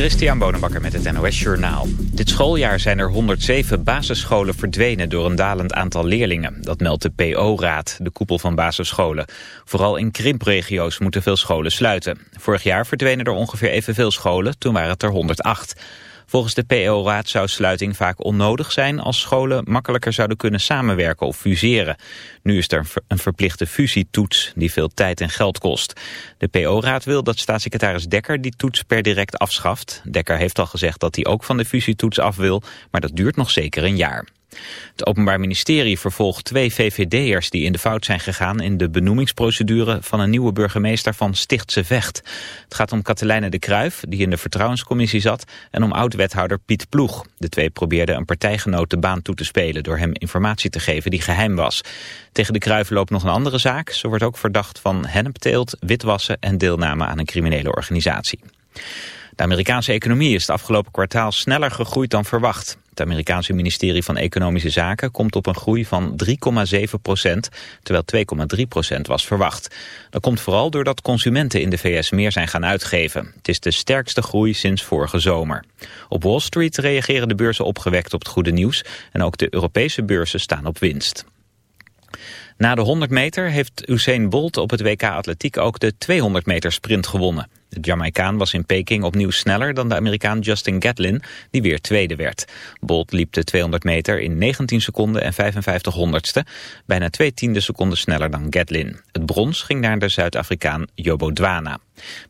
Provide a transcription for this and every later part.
Christian Bonenbakker met het NOS Journaal. Dit schooljaar zijn er 107 basisscholen verdwenen door een dalend aantal leerlingen. Dat meldt de PO-raad, de koepel van basisscholen. Vooral in krimpregio's moeten veel scholen sluiten. Vorig jaar verdwenen er ongeveer evenveel scholen, toen waren het er 108. Volgens de PO-raad zou sluiting vaak onnodig zijn als scholen makkelijker zouden kunnen samenwerken of fuseren. Nu is er een verplichte fusietoets die veel tijd en geld kost. De PO-raad wil dat staatssecretaris Dekker die toets per direct afschaft. Dekker heeft al gezegd dat hij ook van de fusietoets af wil, maar dat duurt nog zeker een jaar. Het Openbaar Ministerie vervolgt twee VVD'ers die in de fout zijn gegaan in de benoemingsprocedure van een nieuwe burgemeester van Stichtse Vecht. Het gaat om Katelijne de Kruif, die in de vertrouwenscommissie zat, en om oud-wethouder Piet Ploeg. De twee probeerden een partijgenoot de baan toe te spelen door hem informatie te geven die geheim was. Tegen de Kruif loopt nog een andere zaak. Ze wordt ook verdacht van hennepteelt, witwassen en deelname aan een criminele organisatie. De Amerikaanse economie is het afgelopen kwartaal sneller gegroeid dan verwacht. Het Amerikaanse ministerie van Economische Zaken komt op een groei van 3,7 procent, terwijl 2,3 procent was verwacht. Dat komt vooral doordat consumenten in de VS meer zijn gaan uitgeven. Het is de sterkste groei sinds vorige zomer. Op Wall Street reageren de beurzen opgewekt op het goede nieuws en ook de Europese beurzen staan op winst. Na de 100 meter heeft Usain Bolt op het WK Atletiek ook de 200 meter sprint gewonnen. De Jamaicaan was in Peking opnieuw sneller dan de Amerikaan Justin Gatlin, die weer tweede werd. Bolt liep de 200 meter in 19 seconden en 55 honderdste, bijna twee tiende seconden sneller dan Gatlin. Het brons ging naar de Zuid-Afrikaan Jobo Dwana.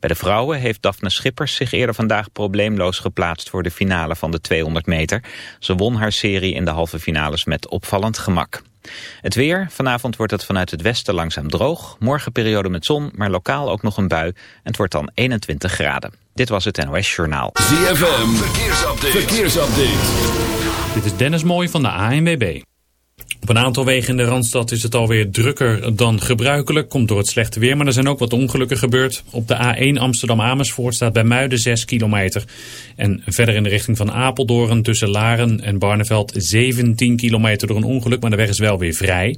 Bij de vrouwen heeft Daphne Schippers zich eerder vandaag probleemloos geplaatst voor de finale van de 200 meter. Ze won haar serie in de halve finales met opvallend gemak. Het weer. Vanavond wordt het vanuit het westen langzaam droog. Morgen periode met zon, maar lokaal ook nog een bui. En het wordt dan 21 graden. Dit was het NOS Journaal. ZFM. Verkeersupdate. Verkeersupdate. Dit is Dennis Mooij van de ANWB. Op een aantal wegen in de Randstad is het alweer drukker dan gebruikelijk. Komt door het slechte weer, maar er zijn ook wat ongelukken gebeurd. Op de A1 Amsterdam-Amersfoort staat bij Muiden 6 kilometer. En verder in de richting van Apeldoorn tussen Laren en Barneveld 17 kilometer door een ongeluk. Maar de weg is wel weer vrij.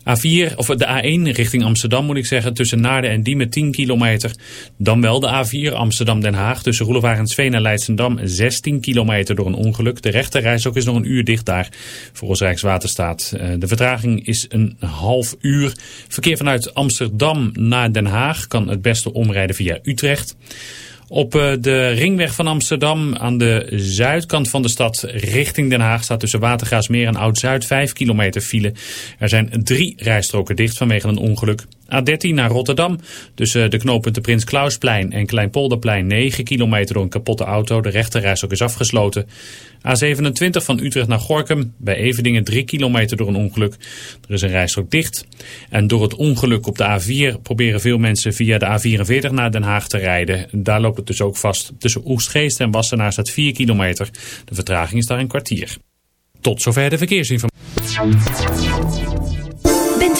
A4, of de A1 richting Amsterdam moet ik zeggen, tussen Naarden en Diemen 10 kilometer. Dan wel de A4 Amsterdam-Den Haag tussen Roelevarensveen en Leidsendam 16 kilometer door een ongeluk. De rechte ook is nog een uur dicht daar voor ons Rijkswaterstaat. Eh, de vertraging is een half uur. Verkeer vanuit Amsterdam naar Den Haag kan het beste omrijden via Utrecht. Op eh, de ringweg van Amsterdam aan de zuidkant van de stad richting Den Haag staat tussen Watergaasmeer en Oud-Zuid 5 kilometer file. Er zijn drie rijstroken dicht vanwege een ongeluk. A13 naar Rotterdam. Tussen de knooppunten Prins Klausplein en Kleinpolderplein 9 kilometer door een kapotte auto. De rechterrijstrook is afgesloten. A27 van Utrecht naar Gorkum. Bij Eveningen 3 kilometer door een ongeluk. Er is een rijstrook dicht. En door het ongeluk op de A4 proberen veel mensen via de A44 naar Den Haag te rijden. Daar loopt het dus ook vast. Tussen Oestgeest en Wassenaar staat 4 kilometer. De vertraging is daar een kwartier. Tot zover de verkeersinformatie.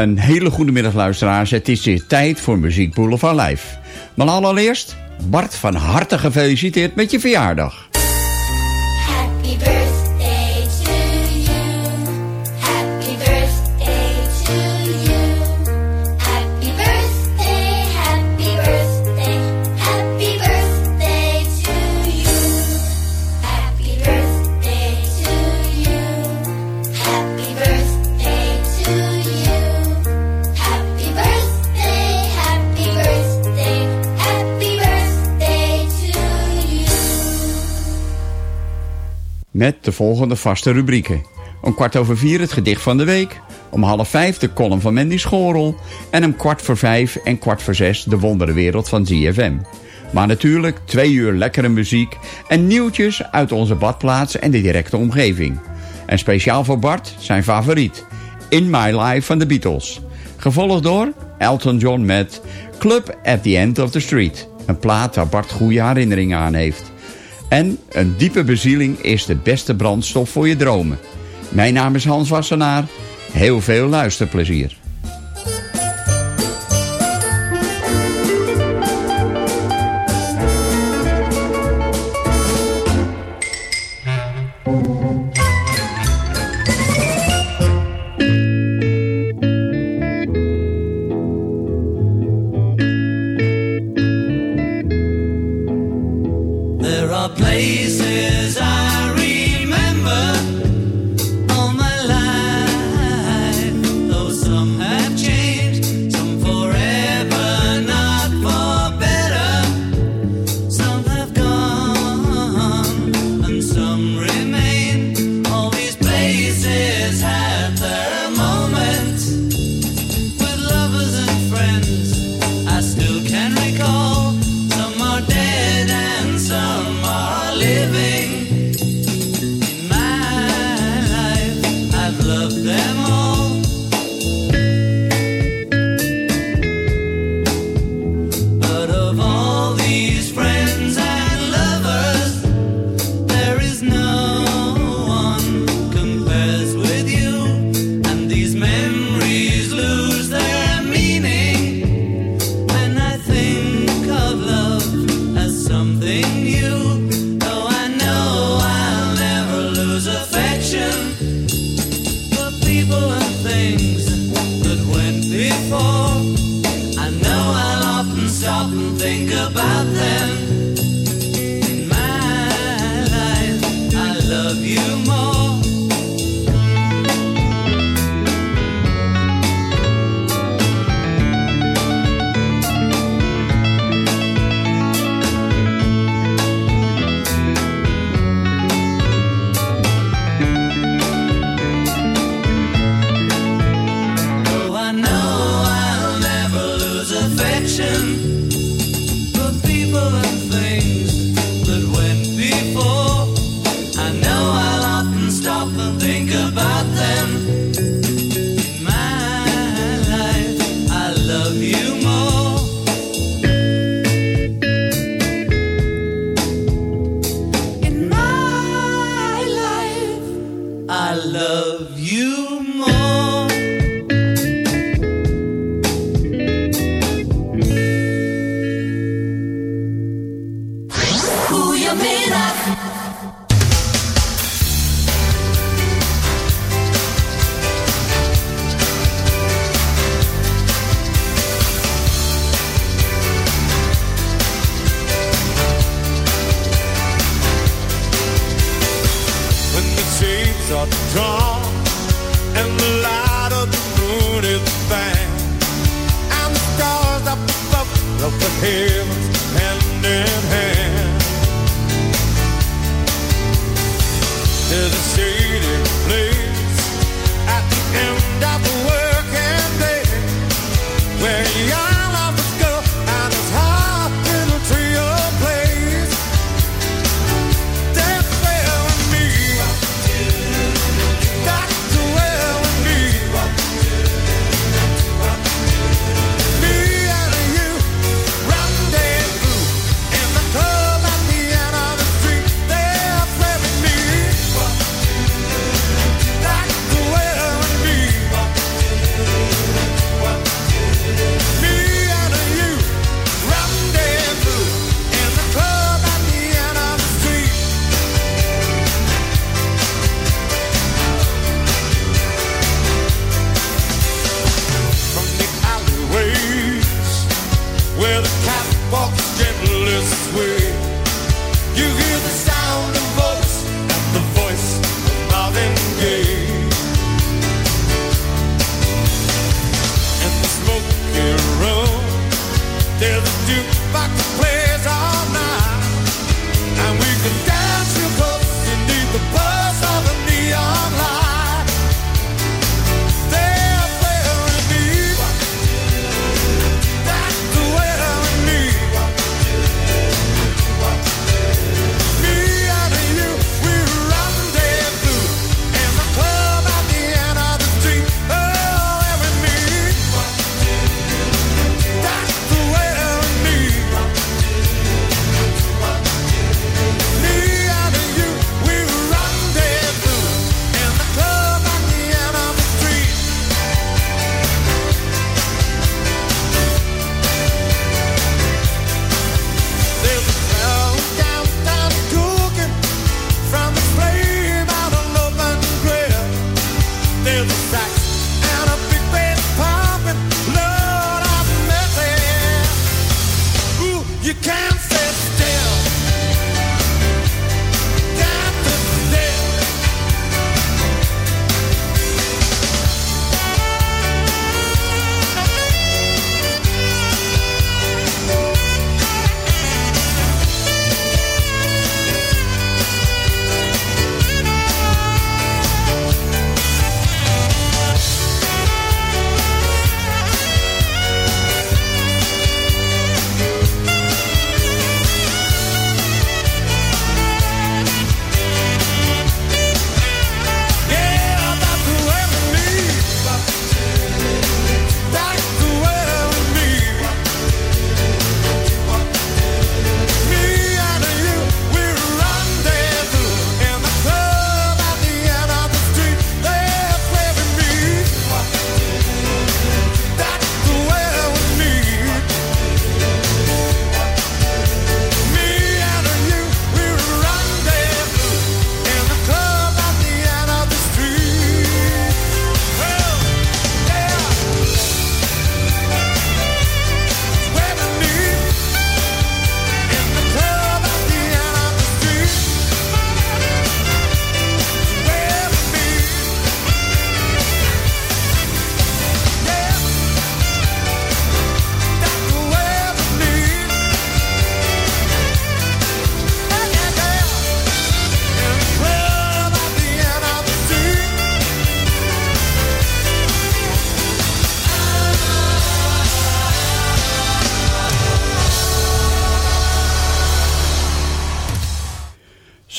Een hele goede middag luisteraars. Het is weer tijd voor Muziek Boulevard Live. Maar allereerst, Bart van harte gefeliciteerd met je verjaardag. Met de volgende vaste rubrieken. Om kwart over vier het gedicht van de week. Om half vijf de column van Mandy Schorel. En om kwart voor vijf en kwart voor zes de wonderenwereld van ZFM. Maar natuurlijk twee uur lekkere muziek en nieuwtjes uit onze badplaats en de directe omgeving. En speciaal voor Bart zijn favoriet. In My Life van de Beatles. Gevolgd door Elton John met Club at the End of the Street. Een plaat waar Bart goede herinneringen aan heeft. En een diepe bezieling is de beste brandstof voor je dromen. Mijn naam is Hans Wassenaar. Heel veel luisterplezier.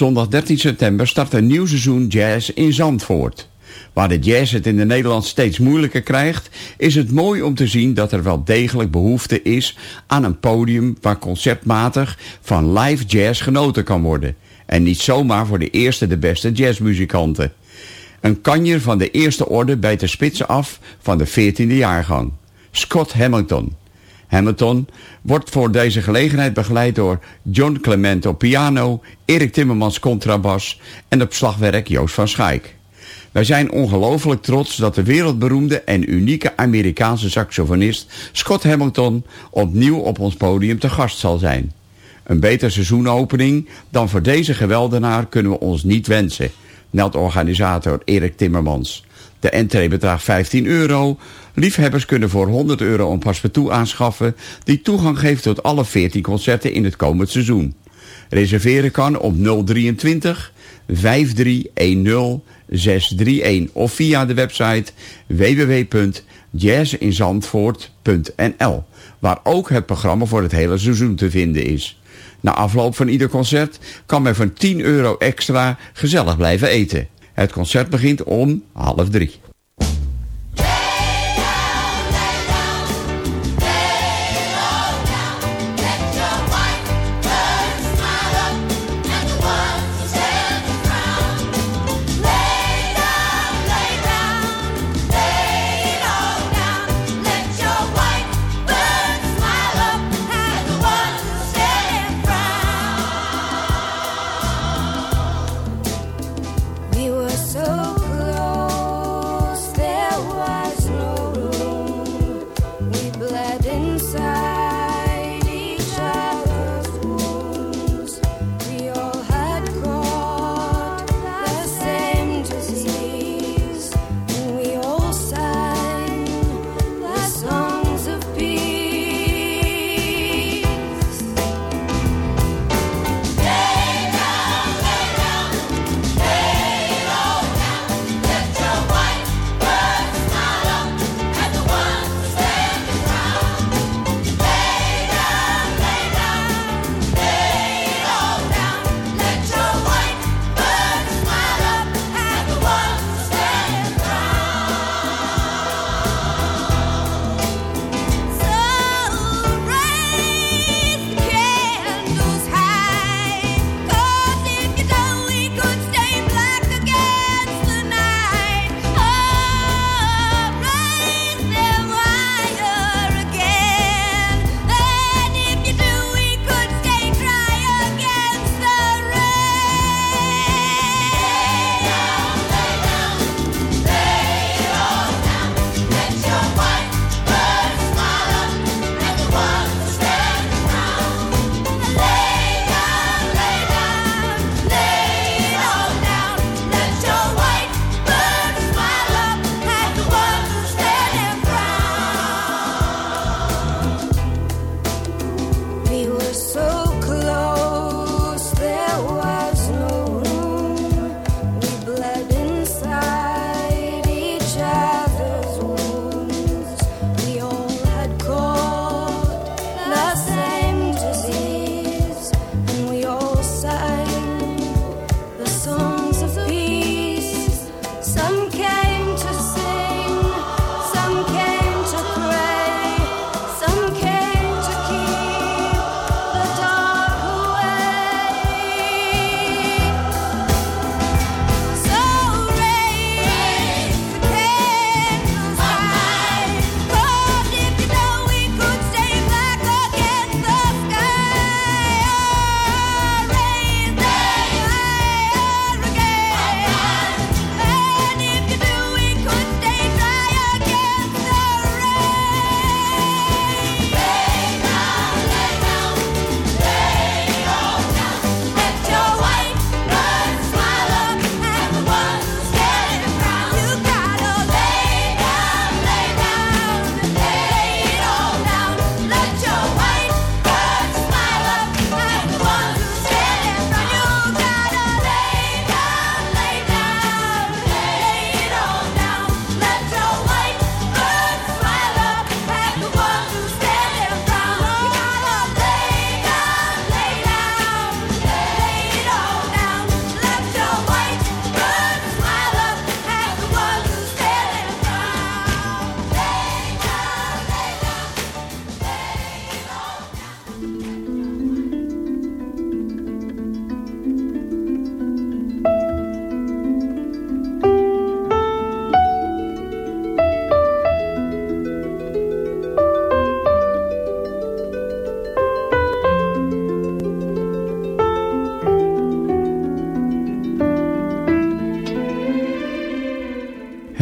Zondag 13 september start een nieuw seizoen jazz in Zandvoort. Waar de jazz het in de Nederland steeds moeilijker krijgt... is het mooi om te zien dat er wel degelijk behoefte is... aan een podium waar concertmatig van live jazz genoten kan worden. En niet zomaar voor de eerste de beste jazzmuzikanten. Een kanjer van de eerste orde bijt de spitsen af van de 14e jaargang. Scott Hamilton. Hamilton wordt voor deze gelegenheid begeleid door John Clement op piano, Erik Timmermans contrabas en op slagwerk Joost van Schaik. Wij zijn ongelooflijk trots dat de wereldberoemde en unieke Amerikaanse saxofonist Scott Hamilton opnieuw op ons podium te gast zal zijn. Een beter seizoenopening dan voor deze geweldenaar kunnen we ons niet wensen, meldt organisator Erik Timmermans. De entree bedraagt 15 euro. Liefhebbers kunnen voor 100 euro een paspartout aanschaffen... die toegang geeft tot alle 14 concerten in het komend seizoen. Reserveren kan op 023 5310 631 of via de website www.jazzinzandvoort.nl waar ook het programma voor het hele seizoen te vinden is. Na afloop van ieder concert kan men voor 10 euro extra gezellig blijven eten. Het concert begint om half drie.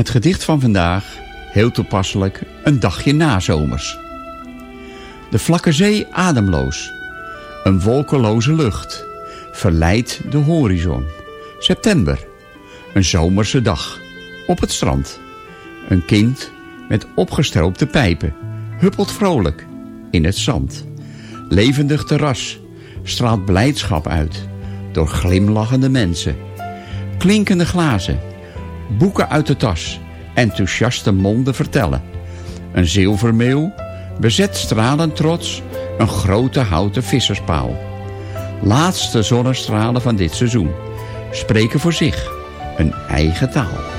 Het gedicht van vandaag, heel toepasselijk, een dagje nazomers. De vlakke zee ademloos. Een wolkeloze lucht. Verleidt de horizon. September. Een zomerse dag. Op het strand. Een kind met opgestroopte pijpen. Huppelt vrolijk in het zand. Levendig terras. Straalt blijdschap uit. Door glimlachende mensen. Klinkende glazen. Boeken uit de tas. Enthousiaste monden vertellen. Een zilvermeeuw bezet stralend trots een grote houten visserspaal. Laatste zonnestralen van dit seizoen spreken voor zich een eigen taal.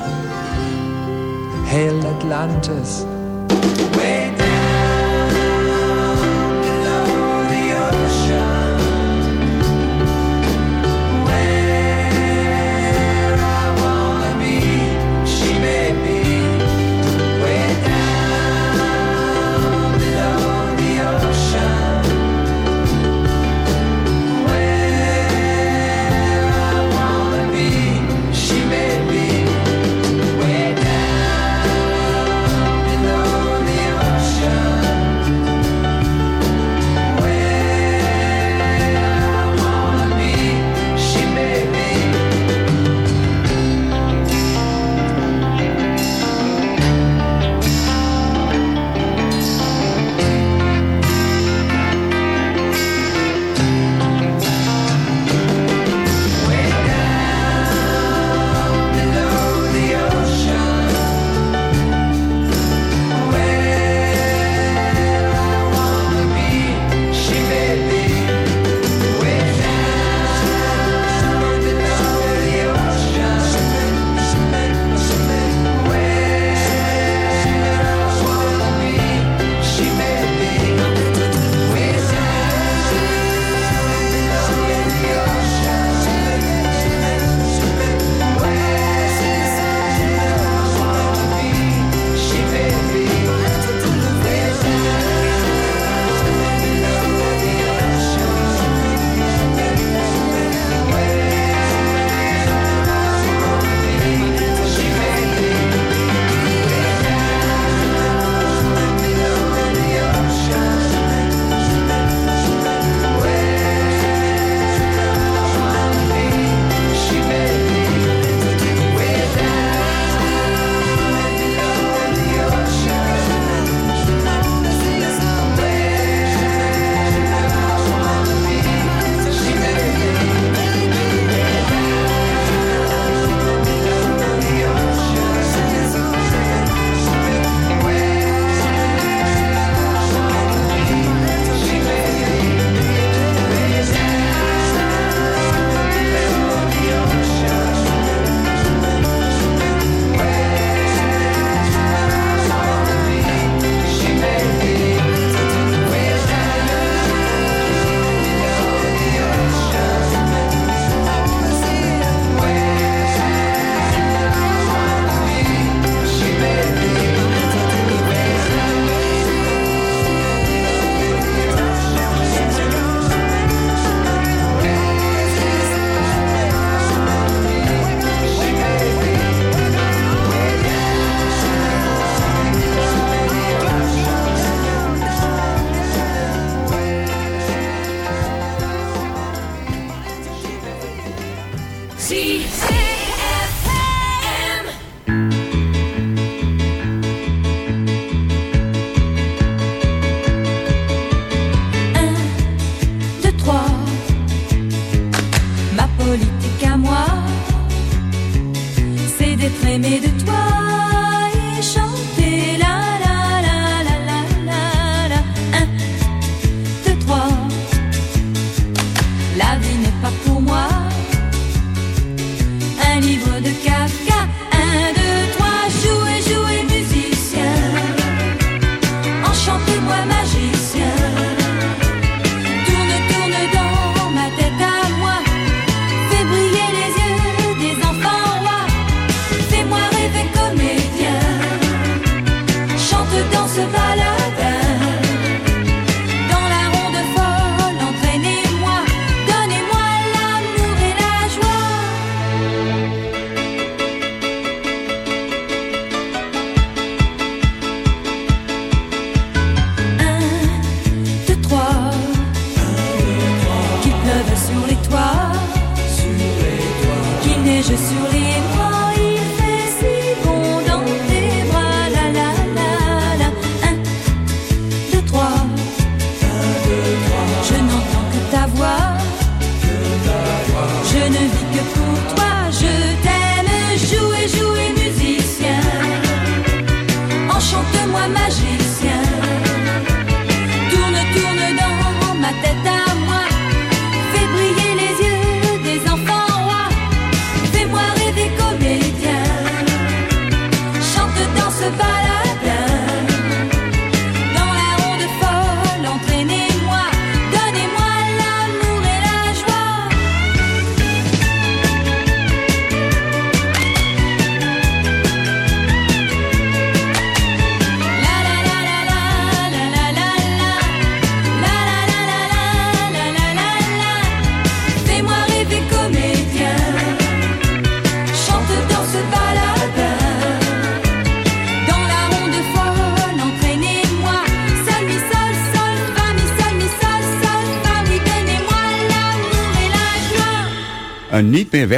Hail Atlantis.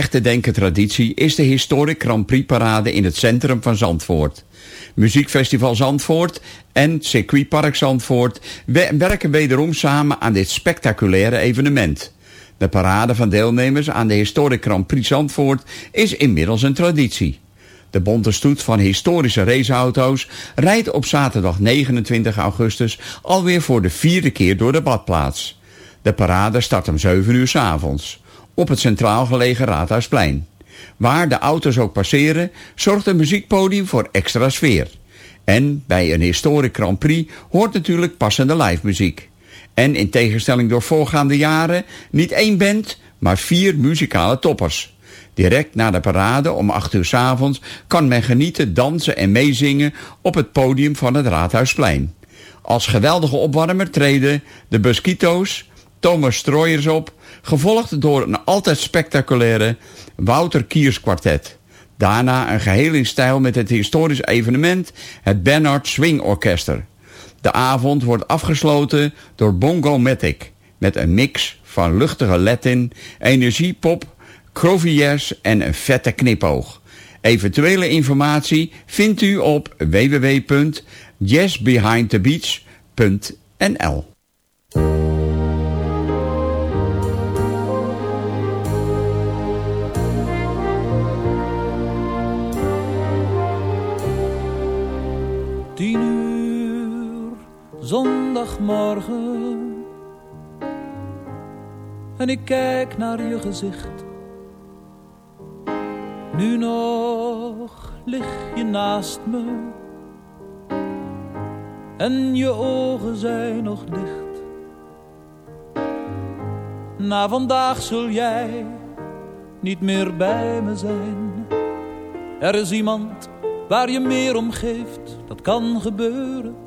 Niet meer weg te denken traditie is de Historic Grand Prix Parade in het centrum van Zandvoort. Muziekfestival Zandvoort en Circuitpark Zandvoort we- werken wederom samen aan dit spectaculaire evenement. De parade van deelnemers aan de Historic Grand Prix Zandvoort is inmiddels een traditie. De bonte stoet van historische raceauto's rijdt op zaterdag 29 augustus alweer voor de vierde keer door de badplaats. De parade start om 7 uur 's avonds op het centraal gelegen Raadhuisplein. Waar de auto's ook passeren, zorgt een muziekpodium voor extra sfeer. En bij een historic Grand Prix hoort natuurlijk passende live muziek. En in tegenstelling door voorgaande jaren niet één band, maar vier muzikale toppers. Direct na de parade om 8 uur 's avonds kan men genieten, dansen en meezingen op het podium van het Raadhuisplein. Als geweldige opwarmer treden de Busquito's, Thomas Stroyers op, gevolgd door een altijd spectaculaire Wouter Kiers kwartet. Daarna een geheel in stijl met het historisch evenement, het Bernard Swing Orkester. De avond wordt afgesloten door Bongo Matic, met een mix van luchtige Latin, energiepop, Croviers en een vette knipoog. Eventuele informatie vindt u op www.jazzbehindthebeach.nl zondagmorgen. En ik kijk naar je gezicht. Nu nog lig je naast me. En je ogen zijn nog dicht. Na vandaag zul jij niet meer bij me zijn. Er is iemand waar je meer om geeft, dat kan gebeuren.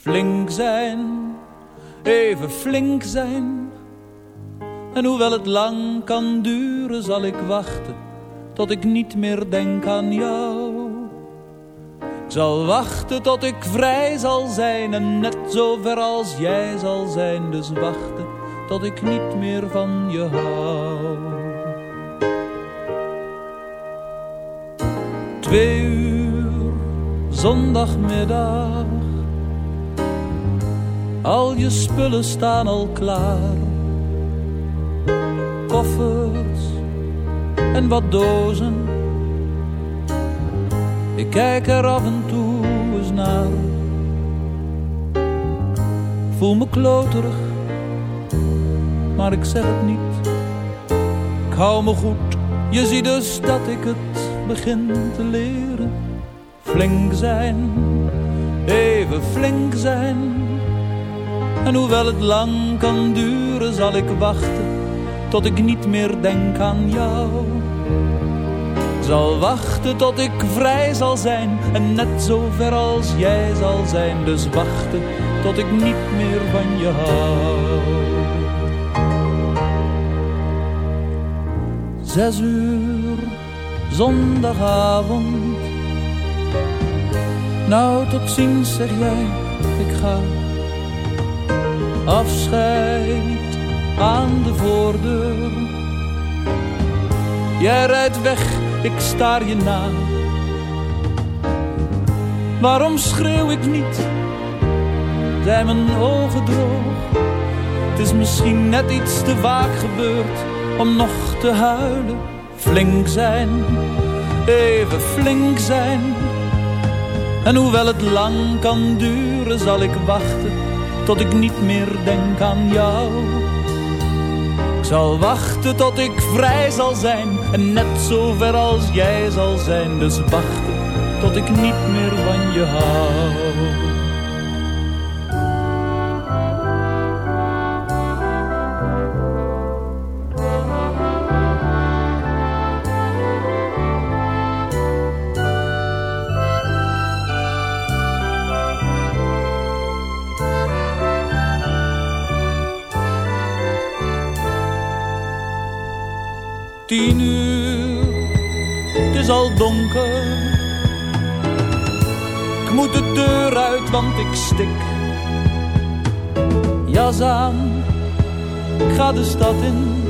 Flink zijn, even flink zijn. En hoewel het lang kan duren, zal ik wachten tot ik niet meer denk aan jou. Ik zal wachten tot ik vrij zal zijn en net zo ver als jij zal zijn. Dus wachten tot ik niet meer van je hou. Twee uur, zondagmiddag. Al je spullen staan al klaar. Koffers en wat dozen. Ik kijk er af en toe eens naar. Voel me kloterig, maar ik zeg het niet. hou me goed, je ziet dus dat ik het begin te leren. Flink zijn, even flink zijn. En hoewel het lang kan duren, zal ik wachten tot ik niet meer denk aan jou. Zal wachten tot ik vrij zal zijn en net zo ver als jij zal zijn. Dus wachten tot ik niet meer van je hou. Zes uur, zondagavond. Nou, tot ziens, zeg jij, ik ga. Afscheid aan de voordeur. Jij rijdt weg, ik staar je na. Waarom schreeuw ik niet? Zijn mijn ogen droog? Het is misschien net iets te vaak gebeurd om nog te huilen. Flink zijn, even flink zijn. En hoewel het lang kan duren, zal ik wachten tot ik niet meer denk aan jou. Ik zal wachten tot ik vrij zal zijn en net zo ver als jij zal zijn. Dus wachten tot ik niet meer van je hou. Tien uur, het is al donker. Ik moet de deur uit, want ik stik. Jas aan, ik ga de stad in.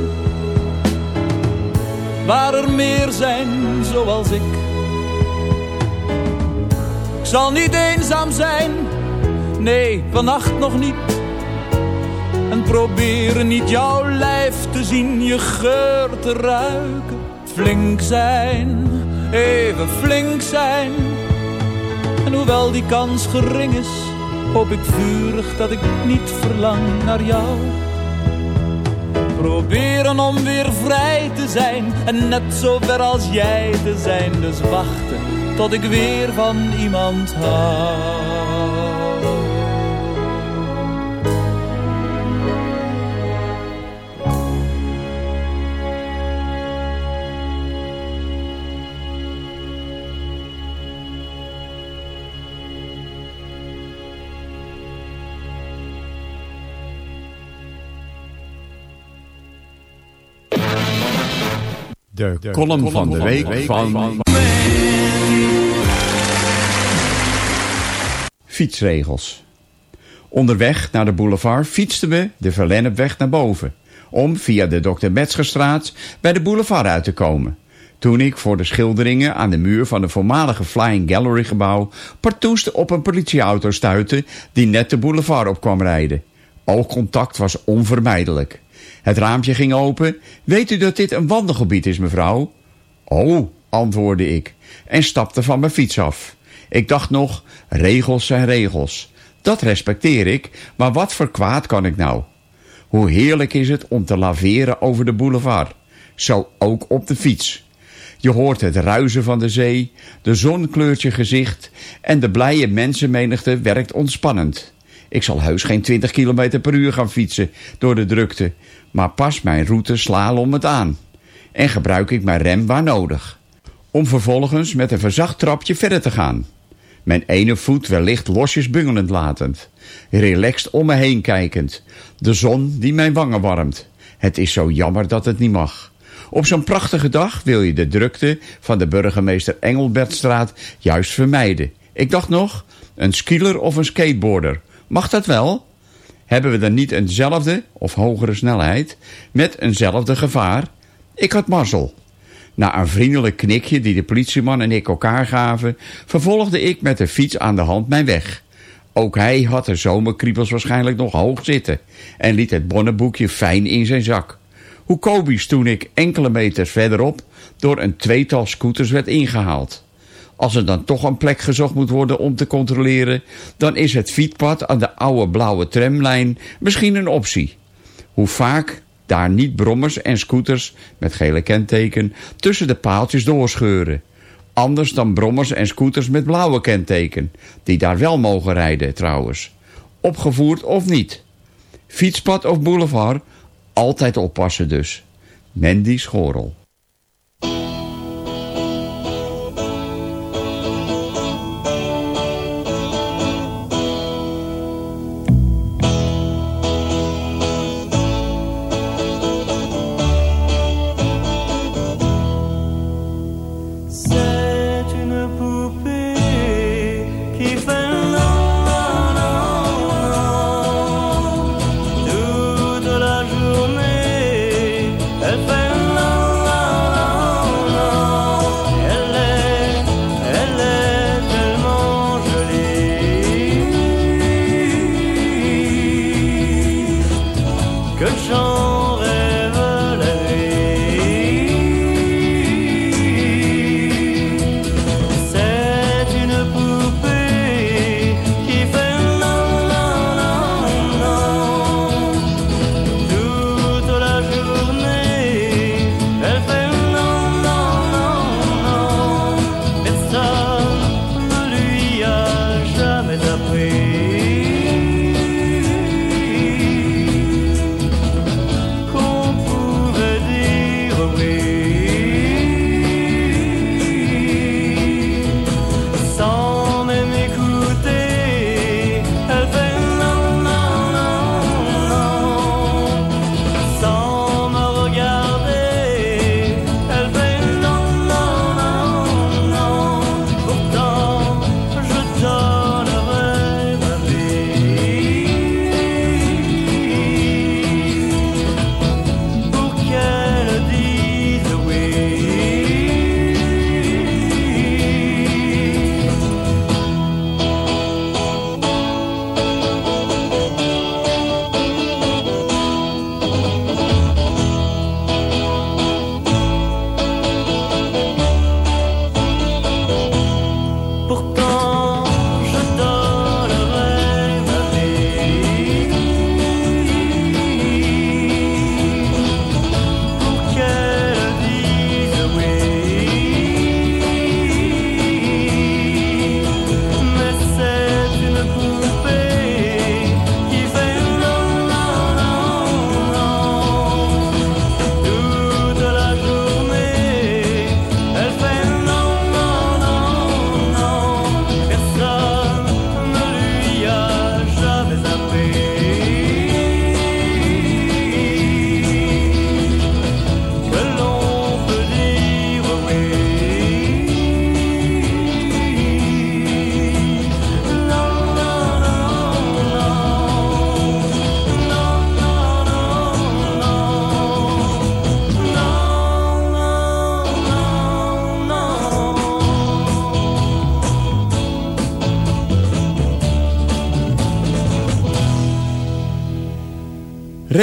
Waar er meer zijn zoals ik. Ik zal niet eenzaam zijn, nee, vannacht nog niet. En proberen niet jouw lijf te zien, je geur te ruiken. Flink zijn, even flink zijn. En hoewel die kans gering is, hoop ik vurig dat ik niet verlang naar jou. Proberen om weer vrij te zijn en net zo ver als jij te zijn. Dus wachten tot ik weer van iemand hou. De, column van de week van... Fietsregels. Onderweg naar de boulevard fietsten we de Verlennepweg naar boven... om via de Dr. Metzgerstraat bij de boulevard uit te komen. Toen ik voor de schilderingen aan de muur van het voormalige Flying Gallery gebouw... partoest op een politieauto stuitte die net de boulevard op kwam rijden. Oogcontact was onvermijdelijk. Het raampje ging open. Weet u dat dit een wandelgebied is, mevrouw? Oh, antwoordde ik en stapte van mijn fiets af. Ik dacht nog, regels zijn regels. Dat respecteer ik, maar wat voor kwaad kan ik nou? Hoe heerlijk is het om te laveren over de boulevard. Zo ook op de fiets. Je hoort het ruizen van de zee, de zon kleurt je gezicht... en de blije mensenmenigte werkt ontspannend. Ik zal heus geen 20 km per uur gaan fietsen door de drukte... maar pas mijn route slalom het aan. En gebruik ik mijn rem waar nodig. Om vervolgens met een verzacht trapje verder te gaan. Mijn ene voet wellicht losjes bungelend latend. Relaxed om me heen kijkend. De zon die mijn wangen warmt. Het is zo jammer dat het niet mag. Op zo'n prachtige dag wil je de drukte van de burgemeester Engelbertstraat juist vermijden. Ik dacht nog, een skieler of een skateboarder. Mag dat wel? Hebben we dan niet eenzelfde of hogere snelheid met eenzelfde gevaar? Ik had mazzel. Na een vriendelijk knikje die de politieman en ik elkaar gaven... vervolgde ik met de fiets aan de hand mijn weg. Ook hij had de zomerkriebels waarschijnlijk nog hoog zitten... en liet het bonnenboekje fijn in zijn zak. Hoe komisch toen ik enkele meters verderop... door een tweetal scooters werd ingehaald. Als er dan toch een plek gezocht moet worden om te controleren... dan is het fietpad aan de oude blauwe tramlijn misschien een optie. Hoe vaak daar niet brommers en scooters met gele kenteken tussen de paaltjes doorscheuren. Anders dan brommers en scooters met blauwe kenteken, die daar wel mogen rijden trouwens. Opgevoerd of niet. Fietspad of boulevard, altijd oppassen dus. Mandy Schorel.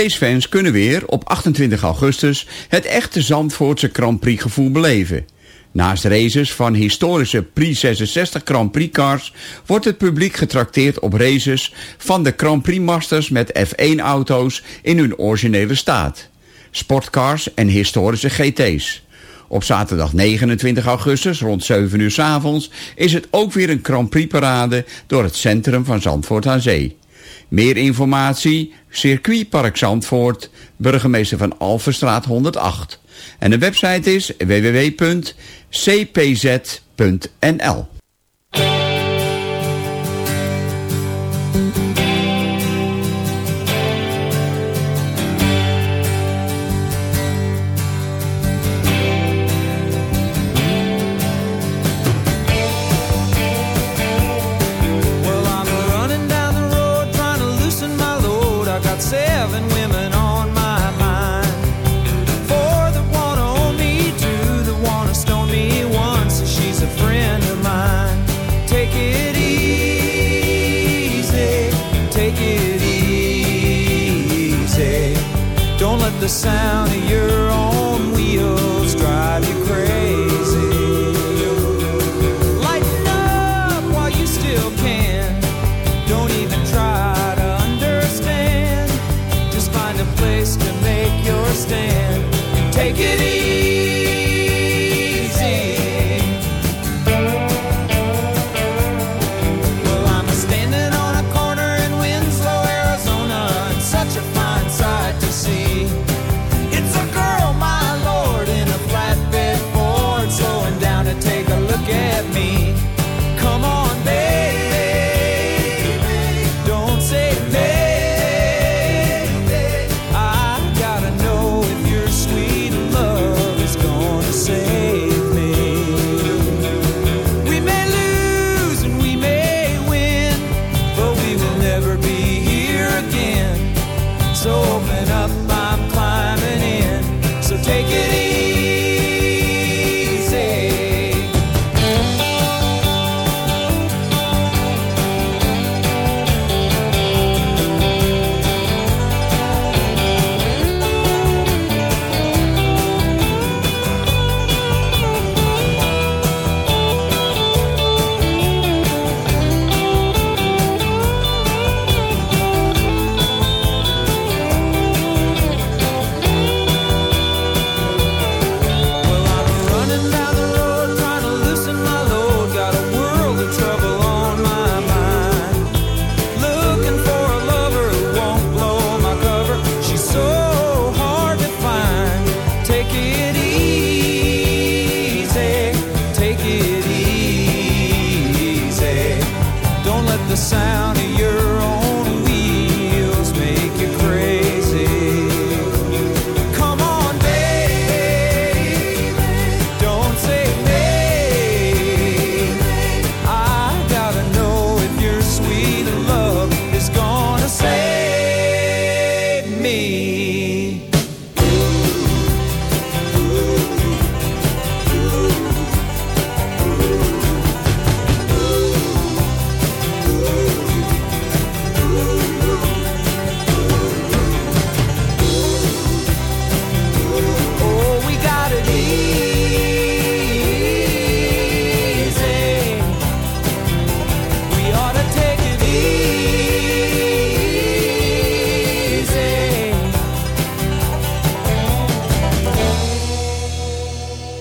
Racefans kunnen weer op 28 augustus het echte Zandvoortse Grand Prix gevoel beleven. Naast races van historische Prix 66 Grand Prix cars wordt het publiek getrakteerd op races van de Grand Prix Masters met F1 auto's in hun originele staat. Sportcars en historische GT's. Op zaterdag 29 augustus rond 7 uur 's avonds is het ook weer een Grand Prix parade door het centrum van Zandvoort aan Zee. Meer informatie, circuitpark Zandvoort, burgemeester van Alverstraat 108. En de website is www.cpz.nl.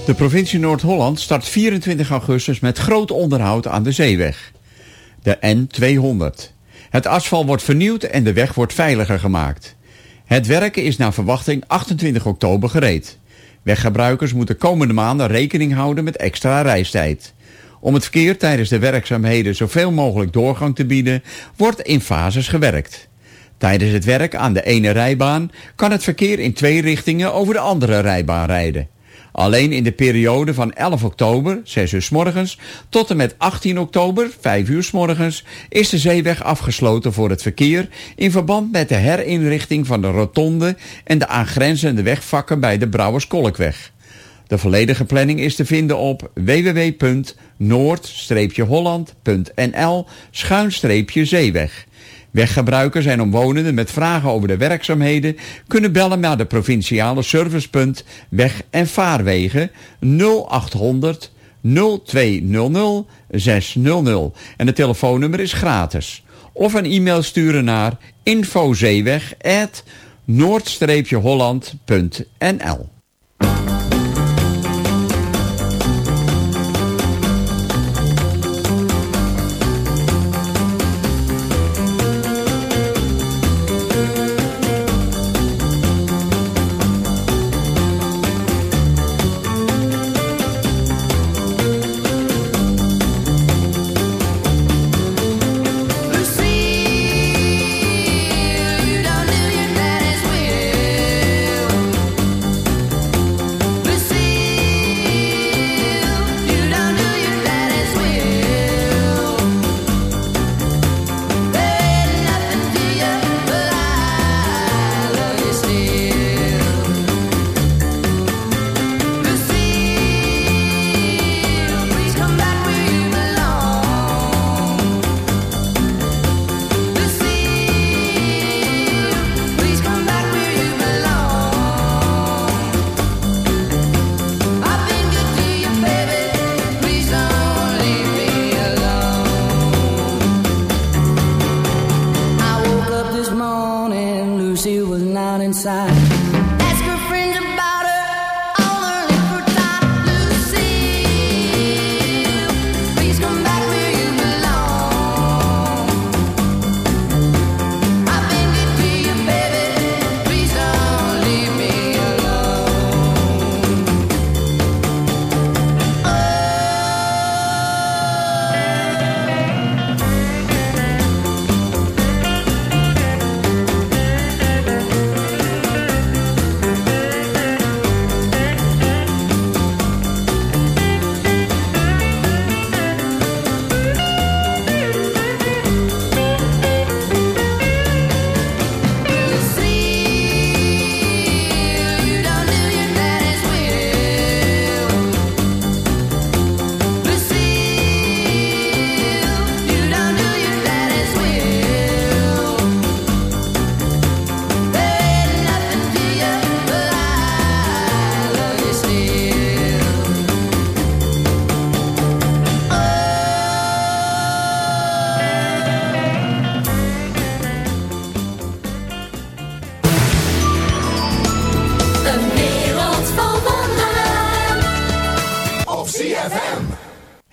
De provincie Noord-Holland start 24 augustus met groot onderhoud aan de zeeweg. De N200. Het asfalt wordt vernieuwd en de weg wordt veiliger gemaakt. Het werken is naar verwachting 28 oktober gereed. Weggebruikers moeten komende maanden rekening houden met extra reistijd. Om het verkeer tijdens de werkzaamheden zoveel mogelijk doorgang te bieden, wordt in fases gewerkt. Tijdens het werk aan de ene rijbaan kan het verkeer in twee richtingen over de andere rijbaan rijden. Alleen in de periode van 11 oktober, 6 uur s morgens, tot en met 18 oktober, 5 uur s morgens, is de zeeweg afgesloten voor het verkeer in verband met de herinrichting van de rotonde en de aangrenzende wegvakken bij de Brouwerskolkweg. De volledige planning is te vinden op www.noord-holland.nl-zeeweg. Weggebruikers en omwonenden met vragen over de werkzaamheden kunnen bellen naar de provinciale servicepunt Weg- en Vaarwegen 0800 0200 600 en het telefoonnummer is gratis. Of een e-mail sturen naar infozeeweg noord-holland.nl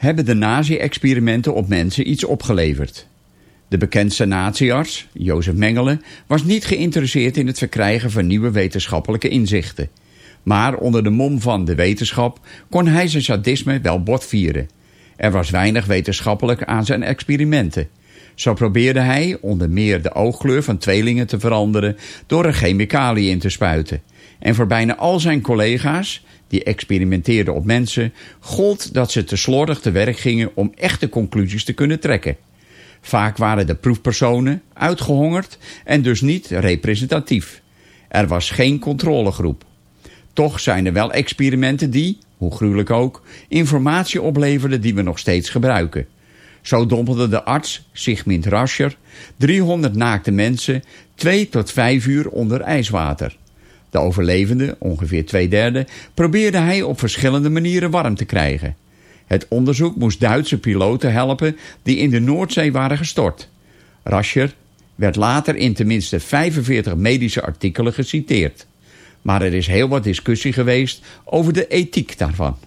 Hebben de nazi-experimenten op mensen iets opgeleverd? De bekendste nazi-arts, Jozef Mengele, was niet geïnteresseerd in het verkrijgen van nieuwe wetenschappelijke inzichten. Maar onder de mom van de wetenschap kon hij zijn sadisme wel botvieren. Er was weinig wetenschappelijk aan zijn experimenten. Zo probeerde hij onder meer de oogkleur van tweelingen te veranderen door er chemicaliën in te spuiten. En voor bijna al zijn collega's, die experimenteerden op mensen, gold dat ze te slordig te werk gingen om echte conclusies te kunnen trekken. Vaak waren de proefpersonen uitgehongerd en dus niet representatief. Er was geen controlegroep. Toch zijn er wel experimenten die, hoe gruwelijk ook, informatie opleverden die we nog steeds gebruiken. Zo dompelde de arts Sigmund Rascher 300 naakte mensen 2 tot 5 uur onder ijswater. De overlevenden, ongeveer twee derde, probeerde hij op verschillende manieren warm te krijgen. Het onderzoek moest Duitse piloten helpen die in de Noordzee waren gestort. Rascher werd later in tenminste 45 medische artikelen geciteerd. Maar er is heel wat discussie geweest over de ethiek daarvan.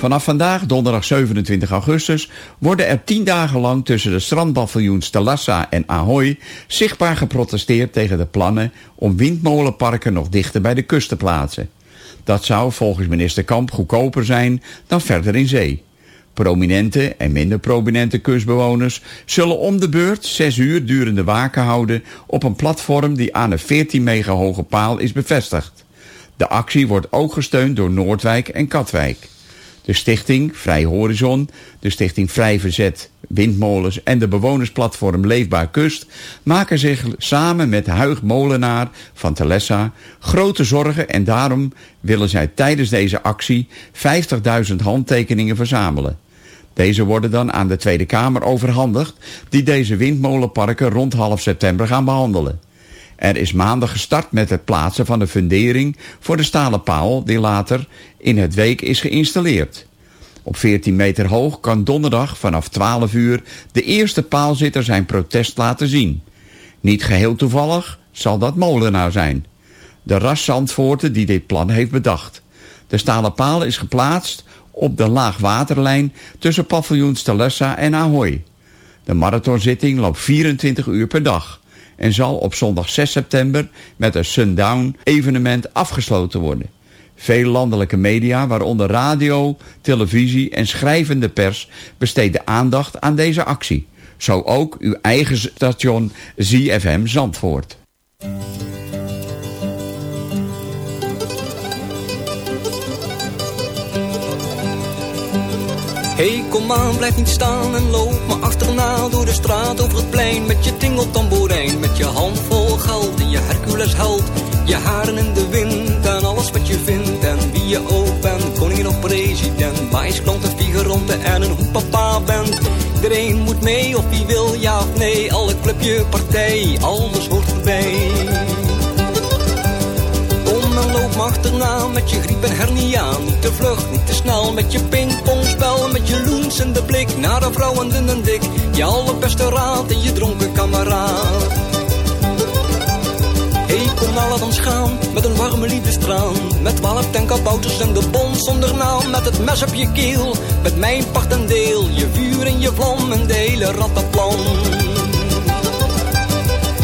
Vanaf vandaag, donderdag 27 augustus, worden er tien dagen lang tussen de strandpaviljoens Talassa en Ahoy zichtbaar geprotesteerd tegen de plannen om windmolenparken nog dichter bij de kust te plaatsen. Dat zou volgens minister Kamp goedkoper zijn dan verder in zee. Prominente en minder prominente kustbewoners zullen om de beurt zes uur durende waken houden op een platform die aan een 14 meter hoge paal is bevestigd. De actie wordt ook gesteund door Noordwijk en Katwijk. De stichting Vrij Horizon, de stichting Vrij Verzet, Windmolens en de bewonersplatform Leefbaar Kust maken zich samen met Huig Molenaar van Telessa grote zorgen en daarom willen zij tijdens deze actie 50.000 handtekeningen verzamelen. Deze worden dan aan de Tweede Kamer overhandigd die deze windmolenparken rond half september gaan behandelen. Er is maandag gestart met het plaatsen van de fundering voor de stalen paal die later in het week is geïnstalleerd. Op 14 meter hoog kan donderdag vanaf 12 uur de eerste paalzitter zijn protest laten zien. Niet geheel toevallig zal dat Molenaar zijn. De ras Zandvoorten die dit plan heeft bedacht. De stalen paal is geplaatst op de laagwaterlijn tussen paviljoens Talessa en Ahoy. De marathonzitting loopt 24 uur per dag en zal op zondag 6 september met een sundown evenement afgesloten worden. Veel landelijke media, waaronder radio, televisie en schrijvende pers, besteden aandacht aan deze actie. Zo ook uw eigen station ZFM Zandvoort. Hey, kom aan, blijf niet staan en loop me achterna door de straat over het plein met je tingeltamboerijn, met je hand vol geld en je Hercules held, je haren in de wind en alles wat je vindt en wie je ook bent, koningin of president, wijsklant en figurante en een hoe papa bent. Iedereen moet mee of wie wil ja of nee, alle clubje, partij, alles hoort erbij. En loop me achterna met je griep en hernia. Niet te vlug, niet te snel met je pingpongspel. Met je de blik naar de vrouw en dun en dik. Je allerbeste raad en je dronken kameraad. Hey, kom nou laat ons gaan met een warme liefdestraan. Met twaalf tenkabouters en de bons zonder naam. Met het mes op je keel, met mijn part en deel. Je vuur en je vlam en de hele rattenplan.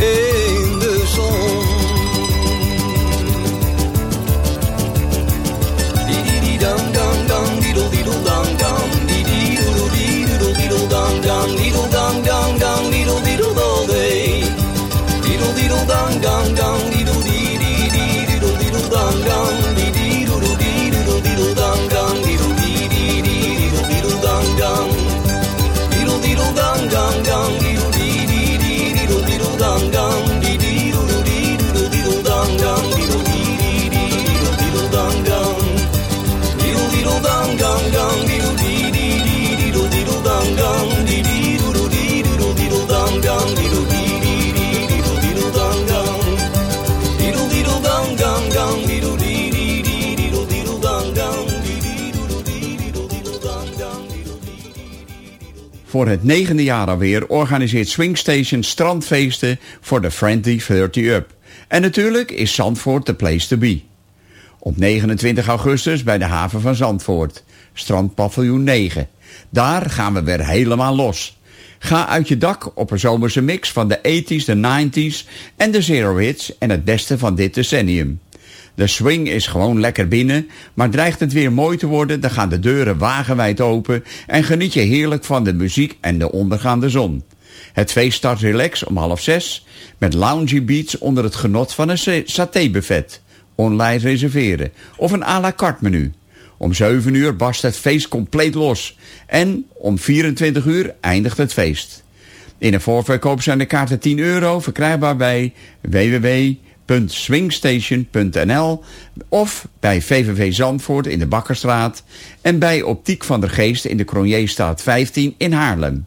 in de zon. Dang dang dang diddle diddle dang dang dee dee doodle diddle dang dang diddle dang dang dang diddle diddle all day diddle diddle dang dang dang Voor het negende jaar alweer organiseert Swingstation strandfeesten voor de Friendly 30 Up. En natuurlijk is Zandvoort de place to be. Op 29 augustus bij de haven van Zandvoort. Strandpaviljoen 9. Daar gaan we weer helemaal los. Ga uit je dak op een zomerse mix van de 80s, de 90s en de zero hits en het beste van dit decennium. De swing is gewoon lekker binnen, maar dreigt het weer mooi te worden, dan gaan de deuren wagenwijd open en geniet je heerlijk van de muziek en de ondergaande zon. Het feest start relax om half zes met loungy beats onder het genot van een sa- satébuffet. Online reserveren of een à la carte menu. Om 7 uur barst het feest compleet los en om 24 uur eindigt het feest. In de voorverkoop zijn de kaarten 10 euro, verkrijgbaar bij Swingstation.nl of bij VVV Zandvoort in de Bakkerstraat en bij Optiek van der Geest in de Cronjeestraat 15 in Haarlem.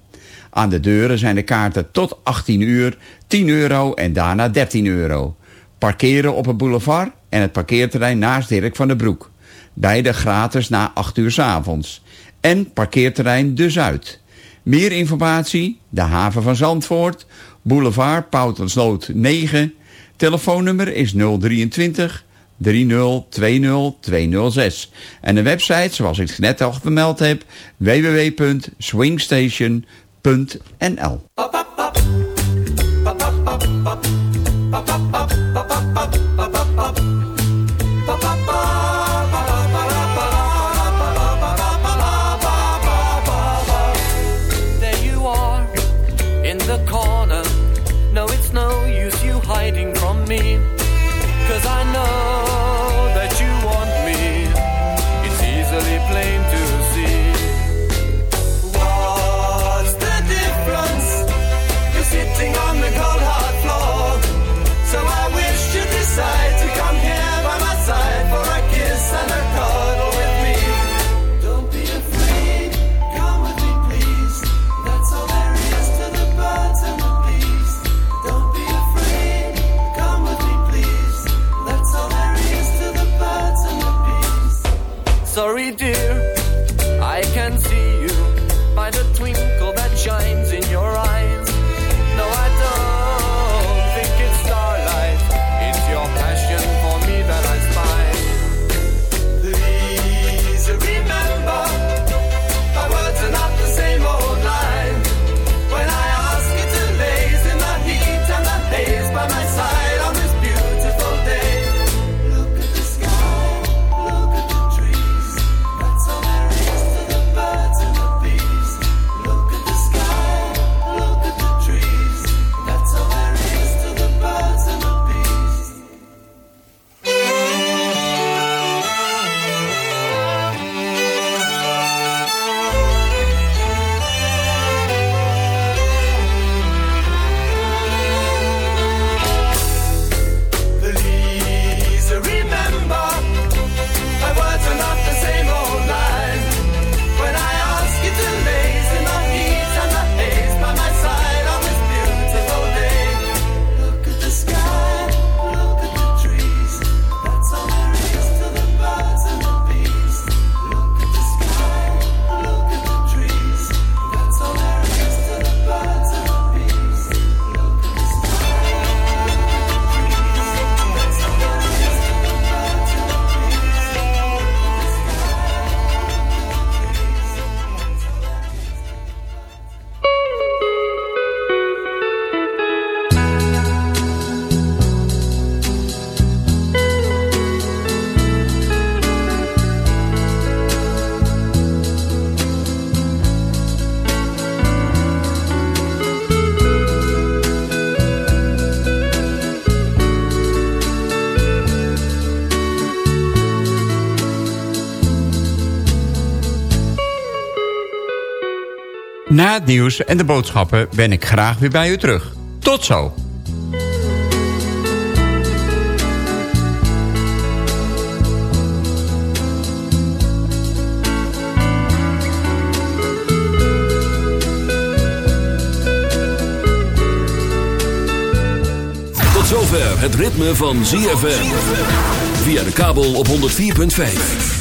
Aan de deuren zijn de kaarten tot 18 uur 10 euro en daarna 13 euro. Parkeren op het boulevard en het parkeerterrein naast Dirk van der Broek. Beide gratis na 8 uur s avonds. En parkeerterrein dus De Zuid. Meer informatie, de haven van Zandvoort Boulevard Poutensloot 9. Telefoonnummer is 023 3020206 En de website, zoals ik het net al vermeld heb, www.swingstation.nl. Het nieuws en de boodschappen ben ik graag weer bij u terug. Tot zo! Tot zover het ritme van ZFM. Via de kabel op 104.5.